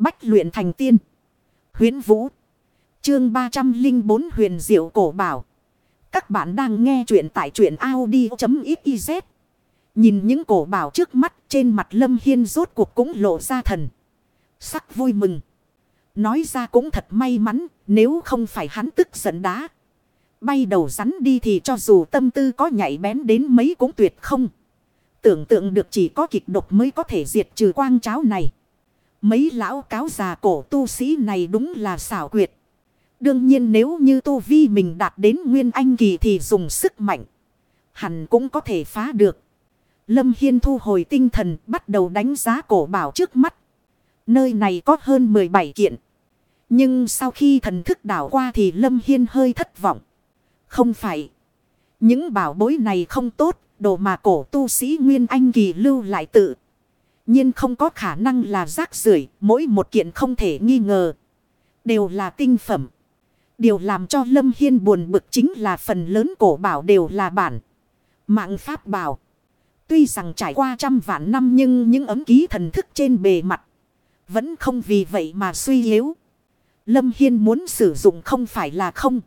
Bách luyện thành tiên. Huyến Vũ. Chương 304 huyền diệu cổ bảo. Các bạn đang nghe truyện tại truyện Audi.xyz. Nhìn những cổ bảo trước mắt, trên mặt Lâm Hiên rốt cuộc cũng lộ ra thần. Sắc vui mừng. Nói ra cũng thật may mắn, nếu không phải hắn tức giận đá. Bay đầu rắn đi thì cho dù tâm tư có nhảy bén đến mấy cũng tuyệt không. Tưởng tượng được chỉ có kịch độc mới có thể diệt trừ quang cháo này. Mấy lão cáo già cổ tu sĩ này đúng là xảo quyệt. Đương nhiên nếu như tu vi mình đạt đến nguyên anh kỳ thì dùng sức mạnh. Hẳn cũng có thể phá được. Lâm Hiên thu hồi tinh thần, bắt đầu đánh giá cổ bảo trước mắt. Nơi này có hơn 17 kiện. Nhưng sau khi thần thức đảo qua thì Lâm Hiên hơi thất vọng. Không phải. Những bảo bối này không tốt. Đồ mà cổ tu sĩ Nguyên Anh kỳ lưu lại tự nhiên không có khả năng là rác rưởi, Mỗi một kiện không thể nghi ngờ. Đều là tinh phẩm. Điều làm cho Lâm Hiên buồn bực chính là phần lớn cổ bảo đều là bản. Mạng pháp bảo. Tuy rằng trải qua trăm vạn năm nhưng những ấm ký thần thức trên bề mặt. Vẫn không vì vậy mà suy yếu. Lâm Hiên muốn sử dụng không phải là không.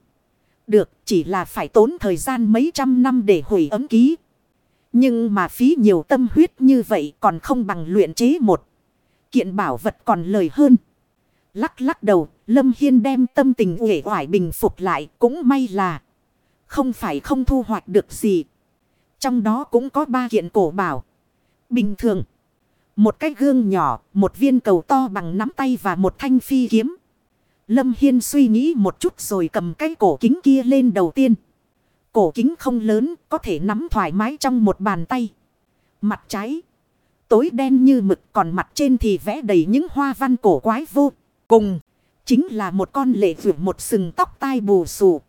Được, chỉ là phải tốn thời gian mấy trăm năm để hủy ấm ký. Nhưng mà phí nhiều tâm huyết như vậy còn không bằng luyện chế một. Kiện bảo vật còn lời hơn. Lắc lắc đầu, Lâm Hiên đem tâm tình uể oải bình phục lại, cũng may là không phải không thu hoạch được gì. Trong đó cũng có ba kiện cổ bảo. Bình thường, một cái gương nhỏ, một viên cầu to bằng nắm tay và một thanh phi kiếm. Lâm Hiên suy nghĩ một chút rồi cầm cái cổ kính kia lên đầu tiên. Cổ kính không lớn, có thể nắm thoải mái trong một bàn tay. Mặt trái, tối đen như mực còn mặt trên thì vẽ đầy những hoa văn cổ quái vô cùng. Chính là một con lệ vượt một sừng tóc tai bù xù.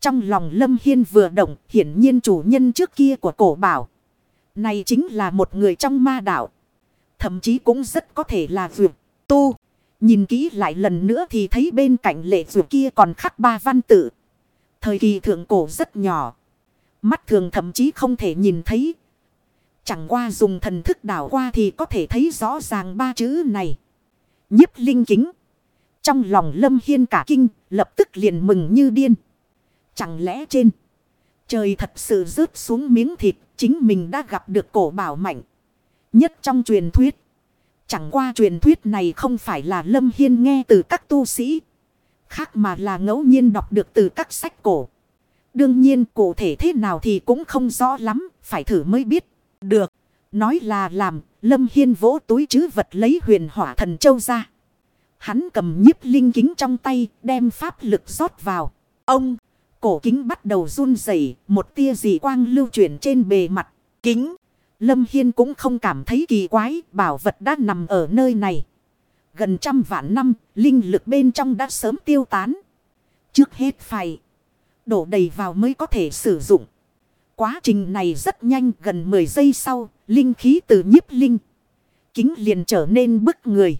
Trong lòng Lâm Hiên vừa động, hiển nhiên chủ nhân trước kia của cổ bảo. Này chính là một người trong ma đạo. Thậm chí cũng rất có thể là vượt, tu. Nhìn kỹ lại lần nữa thì thấy bên cạnh lệ vượt kia còn khắc ba văn tự. Thời kỳ thượng cổ rất nhỏ. Mắt thường thậm chí không thể nhìn thấy. Chẳng qua dùng thần thức đảo qua thì có thể thấy rõ ràng ba chữ này. Nhiếp linh kính. Trong lòng Lâm Hiên cả kinh, lập tức liền mừng như điên. Chẳng lẽ trên trời thật sự rớt xuống miếng thịt, chính mình đã gặp được cổ bảo mạnh. Nhất trong truyền thuyết. Chẳng qua truyền thuyết này không phải là Lâm Hiên nghe từ các tu sĩ. Khác mà là ngẫu nhiên đọc được từ các sách cổ. Đương nhiên cụ thể thế nào thì cũng không rõ lắm, phải thử mới biết. Được, nói là làm, Lâm Hiên vỗ túi chứ vật lấy huyền hỏa thần châu ra. Hắn cầm nhiếp linh kính trong tay, đem pháp lực rót vào. Ông, cổ kính bắt đầu run rẩy một tia dị quang lưu chuyển trên bề mặt. Kính, Lâm Hiên cũng không cảm thấy kỳ quái, bảo vật đã nằm ở nơi này. Gần trăm vạn năm, linh lực bên trong đã sớm tiêu tán. Trước hết phải đổ đầy vào mới có thể sử dụng. Quá trình này rất nhanh, gần 10 giây sau, linh khí từ nhiếp linh. Kính liền trở nên bức người.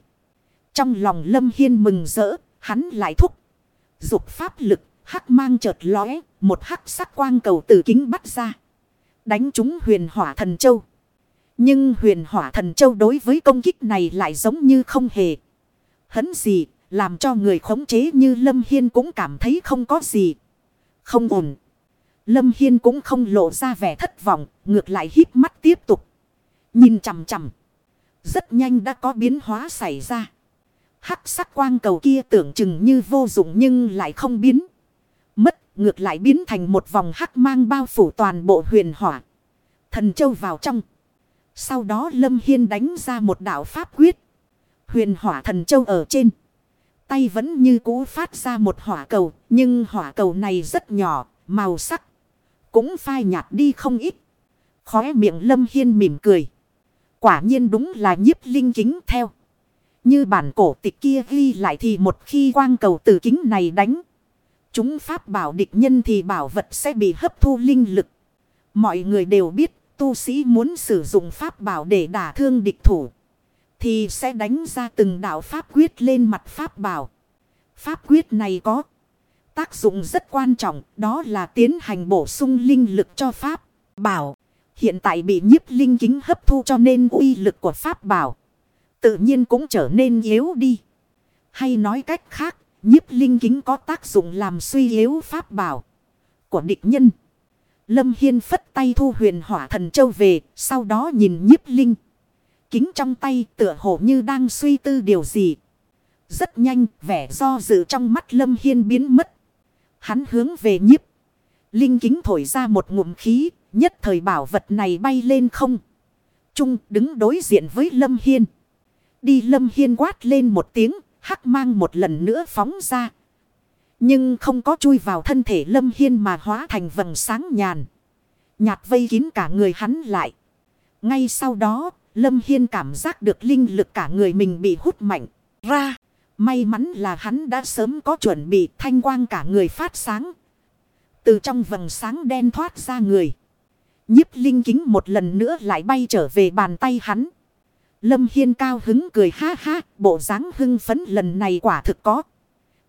Trong lòng Lâm Hiên mừng rỡ, hắn lại thúc. Dục pháp lực, hắc mang chợt lóe, một hắc sắc quang cầu từ kính bắt ra. Đánh trúng huyền hỏa thần châu. Nhưng huyền hỏa thần châu đối với công kích này lại giống như không hề. Hấn gì, làm cho người khống chế như Lâm Hiên cũng cảm thấy không có gì. Không ổn. Lâm Hiên cũng không lộ ra vẻ thất vọng, ngược lại hít mắt tiếp tục. Nhìn chằm chằm. Rất nhanh đã có biến hóa xảy ra. Hắc sắc quang cầu kia tưởng chừng như vô dụng nhưng lại không biến. Mất, ngược lại biến thành một vòng hắc mang bao phủ toàn bộ huyền hỏa. Thần châu vào trong. Sau đó Lâm Hiên đánh ra một đạo pháp quyết. Huyền hỏa thần châu ở trên. Tay vẫn như cũ phát ra một hỏa cầu. Nhưng hỏa cầu này rất nhỏ, màu sắc. Cũng phai nhạt đi không ít. Khóe miệng Lâm Hiên mỉm cười. Quả nhiên đúng là nhiếp linh kính theo. Như bản cổ tịch kia ghi lại thì một khi quang cầu tử kính này đánh. Chúng pháp bảo địch nhân thì bảo vật sẽ bị hấp thu linh lực. Mọi người đều biết tu sĩ muốn sử dụng pháp bảo để đả thương địch thủ. Thì sẽ đánh ra từng đạo pháp quyết lên mặt pháp bảo. Pháp quyết này có tác dụng rất quan trọng. Đó là tiến hành bổ sung linh lực cho pháp bảo. Hiện tại bị nhiếp linh kính hấp thu cho nên uy lực của pháp bảo. Tự nhiên cũng trở nên yếu đi. Hay nói cách khác, nhiếp linh kính có tác dụng làm suy yếu pháp bảo của địch nhân. Lâm Hiên phất tay thu huyền hỏa thần châu về, sau đó nhìn nhiếp linh. Kính trong tay tựa hồ như đang suy tư điều gì. Rất nhanh, vẻ do dự trong mắt Lâm Hiên biến mất. Hắn hướng về nhiếp. Linh kính thổi ra một ngụm khí, nhất thời bảo vật này bay lên không. Trung đứng đối diện với Lâm Hiên. Đi Lâm Hiên quát lên một tiếng, hắc mang một lần nữa phóng ra. Nhưng không có chui vào thân thể Lâm Hiên mà hóa thành vầng sáng nhàn. Nhạt vây kín cả người hắn lại. Ngay sau đó, Lâm Hiên cảm giác được linh lực cả người mình bị hút mạnh ra. May mắn là hắn đã sớm có chuẩn bị thanh quang cả người phát sáng. Từ trong vầng sáng đen thoát ra người. nhiếp linh kính một lần nữa lại bay trở về bàn tay hắn. Lâm Hiên cao hứng cười ha ha, bộ dáng hưng phấn lần này quả thực có.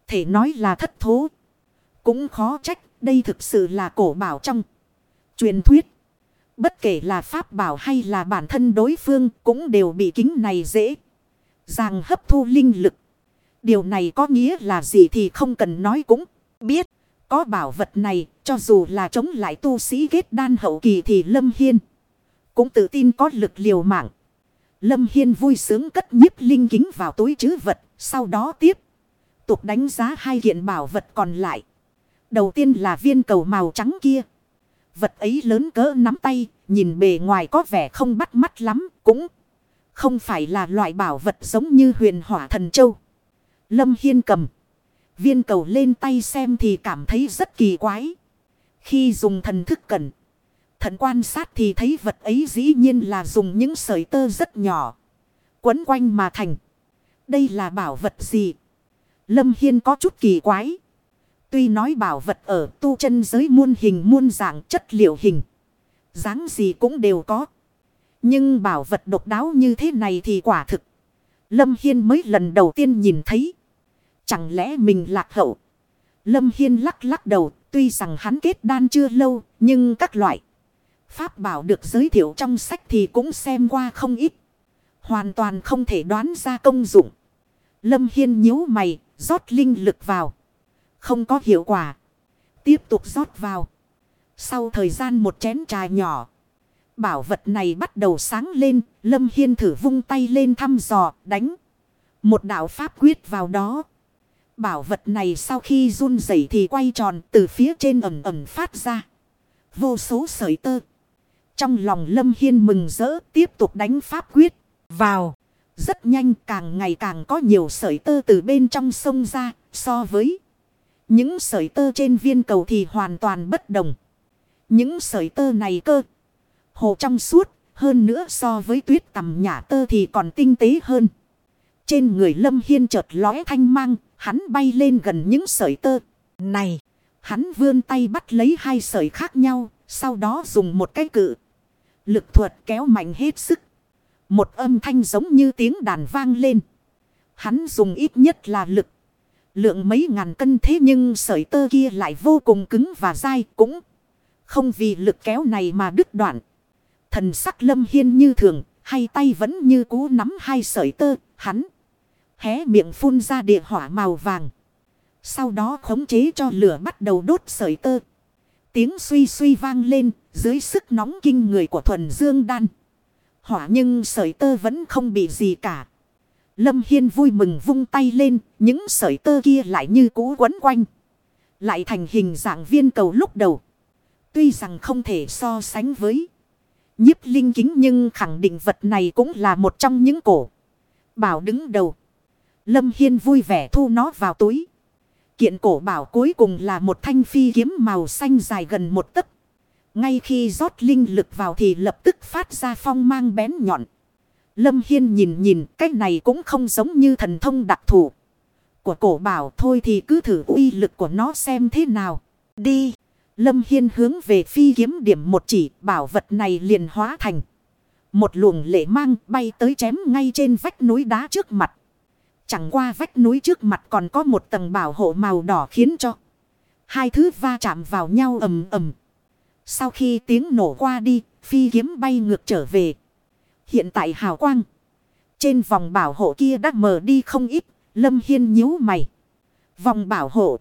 Thể nói là thất thố. Cũng khó trách, đây thực sự là cổ bảo trong. Truyền thuyết. Bất kể là pháp bảo hay là bản thân đối phương cũng đều bị kính này dễ. Dàng hấp thu linh lực. Điều này có nghĩa là gì thì không cần nói cũng biết. Có bảo vật này, cho dù là chống lại tu sĩ kết đan hậu kỳ thì Lâm Hiên. Cũng tự tin có lực liều mạng. Lâm Hiên vui sướng cất nhiếp linh kính vào túi chứ vật. Sau đó tiếp tục đánh giá hai kiện bảo vật còn lại. Đầu tiên là viên cầu màu trắng kia. Vật ấy lớn cỡ nắm tay, nhìn bề ngoài có vẻ không bắt mắt lắm, cũng không phải là loại bảo vật giống như huyền hỏa thần châu. Lâm Hiên cầm. Viên cầu lên tay xem thì cảm thấy rất kỳ quái. Khi dùng thần thức cẩn. Thần quan sát thì thấy vật ấy dĩ nhiên là dùng những sợi tơ rất nhỏ. Quấn quanh mà thành. Đây là bảo vật gì? Lâm Hiên có chút kỳ quái. Tuy nói bảo vật ở tu chân giới muôn hình muôn dạng chất liệu hình. dáng gì cũng đều có. Nhưng bảo vật độc đáo như thế này thì quả thực. Lâm Hiên mới lần đầu tiên nhìn thấy. Chẳng lẽ mình lạc hậu? Lâm Hiên lắc lắc đầu. Tuy rằng hắn kết đan chưa lâu. Nhưng các loại. Pháp bảo được giới thiệu trong sách thì cũng xem qua không ít. Hoàn toàn không thể đoán ra công dụng. Lâm Hiên nhíu mày, rót linh lực vào. Không có hiệu quả. Tiếp tục rót vào. Sau thời gian một chén trà nhỏ. Bảo vật này bắt đầu sáng lên. Lâm Hiên thử vung tay lên thăm dò, đánh. Một đạo pháp quyết vào đó. Bảo vật này sau khi run rẩy thì quay tròn từ phía trên ẩm ẩm phát ra. Vô số sợi tơ. Trong lòng Lâm Hiên mừng rỡ, tiếp tục đánh pháp quyết. Vào. Rất nhanh, càng ngày càng có nhiều sợi tơ từ bên trong sông ra, so với những sợi tơ trên viên cầu thì hoàn toàn bất đồng. Những sợi tơ này cơ. Hồ trong suốt hơn nữa so với tuyết tầm nhả tơ thì còn tinh tế hơn. Trên người Lâm Hiên chợt lóe thanh mang, hắn bay lên gần những sợi tơ. Này, hắn vươn tay bắt lấy hai sợi khác nhau, sau đó dùng một cái cự. Lực thuật kéo mạnh hết sức. Một âm thanh giống như tiếng đàn vang lên. Hắn dùng ít nhất là lực. Lượng mấy ngàn cân thế nhưng sợi tơ kia lại vô cùng cứng và dai cũng không vì lực kéo này mà đứt đoạn. Thần sắc lâm hiên như thường, hay tay vẫn như cú nắm hai sợi tơ, hắn hé miệng phun ra địa hỏa màu vàng. Sau đó khống chế cho lửa bắt đầu đốt sợi tơ. Tiếng suy suy vang lên dưới sức nóng kinh người của thuần dương đan hỏa nhưng sợi tơ vẫn không bị gì cả. Lâm Hiên vui mừng vung tay lên, những sợi tơ kia lại như cũ quấn quanh. Lại thành hình dạng viên cầu lúc đầu. Tuy rằng không thể so sánh với nhiếp linh kính nhưng khẳng định vật này cũng là một trong những cổ. Bảo đứng đầu. Lâm Hiên vui vẻ thu nó vào túi. Kiện cổ bảo cuối cùng là một thanh phi kiếm màu xanh dài gần một tấc. Ngay khi rót linh lực vào thì lập tức phát ra phong mang bén nhọn. Lâm Hiên nhìn nhìn cái này cũng không giống như thần thông đặc thù. Của cổ bảo thôi thì cứ thử uy lực của nó xem thế nào. Đi. Lâm Hiên hướng về phi kiếm điểm một chỉ bảo vật này liền hóa thành. Một luồng lệ mang bay tới chém ngay trên vách núi đá trước mặt. Chẳng qua vách núi trước mặt còn có một tầng bảo hộ màu đỏ khiến cho. Hai thứ va chạm vào nhau ầm ầm. Sau khi tiếng nổ qua đi, phi kiếm bay ngược trở về. Hiện tại hào quang. Trên vòng bảo hộ kia đã mở đi không ít. Lâm Hiên nhíu mày. Vòng bảo hộ.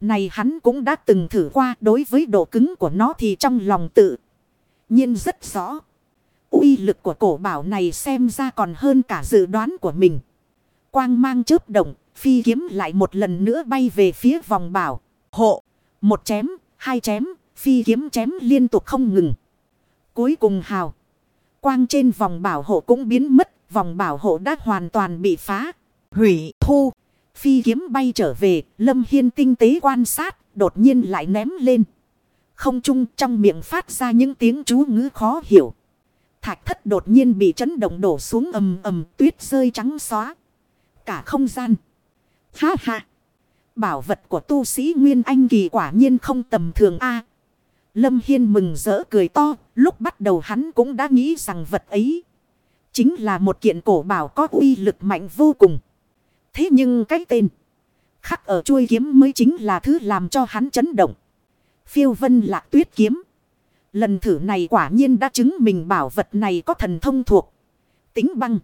Này hắn cũng đã từng thử qua đối với độ cứng của nó thì trong lòng tự nhiên rất rõ. uy lực của cổ bảo này xem ra còn hơn cả dự đoán của mình. Quang mang chớp động, phi kiếm lại một lần nữa bay về phía vòng bảo. Hộ, một chém, hai chém, phi kiếm chém liên tục không ngừng. Cuối cùng hào. Quang trên vòng bảo hộ cũng biến mất, vòng bảo hộ đã hoàn toàn bị phá. Hủy, thu. Phi kiếm bay trở về, Lâm Hiên tinh tế quan sát, đột nhiên lại ném lên. Không trung trong miệng phát ra những tiếng chú ngữ khó hiểu. Thạch thất đột nhiên bị chấn động đổ xuống ầm ầm tuyết rơi trắng xóa. Cả không gian. Ha ha. Bảo vật của tu sĩ Nguyên Anh kỳ quả nhiên không tầm thường a Lâm Hiên mừng rỡ cười to. Lúc bắt đầu hắn cũng đã nghĩ rằng vật ấy. Chính là một kiện cổ bảo có uy lực mạnh vô cùng. Thế nhưng cái tên. Khắc ở chuôi kiếm mới chính là thứ làm cho hắn chấn động. Phiêu vân lạc tuyết kiếm. Lần thử này quả nhiên đã chứng minh bảo vật này có thần thông thuộc. Tính băng.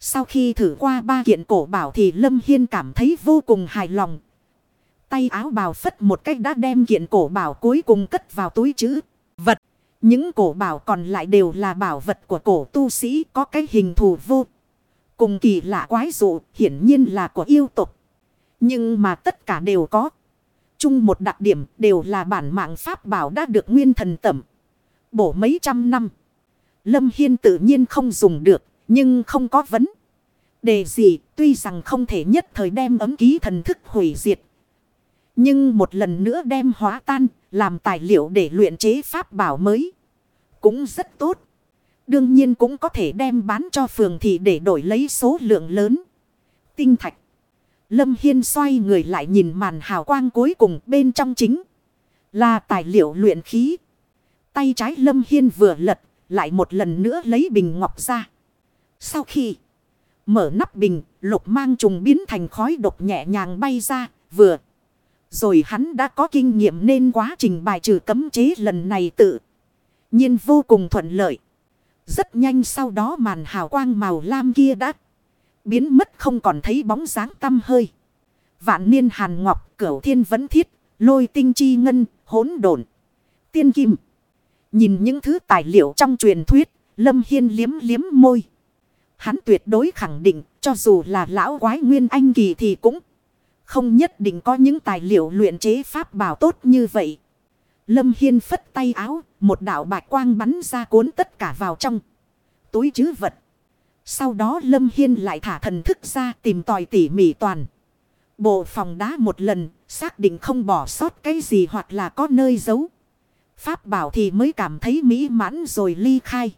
Sau khi thử qua ba kiện cổ bảo thì Lâm Hiên cảm thấy vô cùng hài lòng. Tay áo bào phất một cách đã đem kiện cổ bảo cuối cùng cất vào túi chữ vật. Những cổ bảo còn lại đều là bảo vật của cổ tu sĩ, có cái hình thù vô. Cùng kỳ lạ quái dụ, hiển nhiên là của yêu tục. Nhưng mà tất cả đều có. Chung một đặc điểm, đều là bản mạng pháp bảo đã được nguyên thần tẩm. Bổ mấy trăm năm. Lâm Hiên tự nhiên không dùng được. Nhưng không có vấn. Đề gì, tuy rằng không thể nhất thời đem ấm ký thần thức hủy diệt. Nhưng một lần nữa đem hóa tan. Làm tài liệu để luyện chế pháp bảo mới. Cũng rất tốt. Đương nhiên cũng có thể đem bán cho phường thị để đổi lấy số lượng lớn. Tinh thạch. Lâm Hiên xoay người lại nhìn màn hào quang cuối cùng bên trong chính. Là tài liệu luyện khí. Tay trái Lâm Hiên vừa lật. Lại một lần nữa lấy bình ngọc ra. Sau khi mở nắp bình. Lục mang trùng biến thành khói độc nhẹ nhàng bay ra. Vừa. Rồi hắn đã có kinh nghiệm nên quá trình bài trừ cấm chế lần này tự nhiên vô cùng thuận lợi. Rất nhanh sau đó màn hào quang màu lam kia đã biến mất không còn thấy bóng dáng tăm hơi. Vạn niên hàn ngọc, cửu thiên vấn thiết, lôi tinh chi ngân, hỗn độn, tiên kim. Nhìn những thứ tài liệu trong truyền thuyết, Lâm Hiên liếm liếm môi. Hắn tuyệt đối khẳng định, cho dù là lão quái nguyên anh kỳ thì cũng không nhất định có những tài liệu luyện chế pháp bảo tốt như vậy. Lâm Hiên phất tay áo, một đạo bạch quang bắn ra cuốn tất cả vào trong túi chứ vật. Sau đó Lâm Hiên lại thả thần thức ra tìm tòi tỉ mỉ toàn. Bộ phòng đá một lần, xác định không bỏ sót cái gì hoặc là có nơi giấu. Pháp bảo thì mới cảm thấy mỹ mãn rồi ly khai.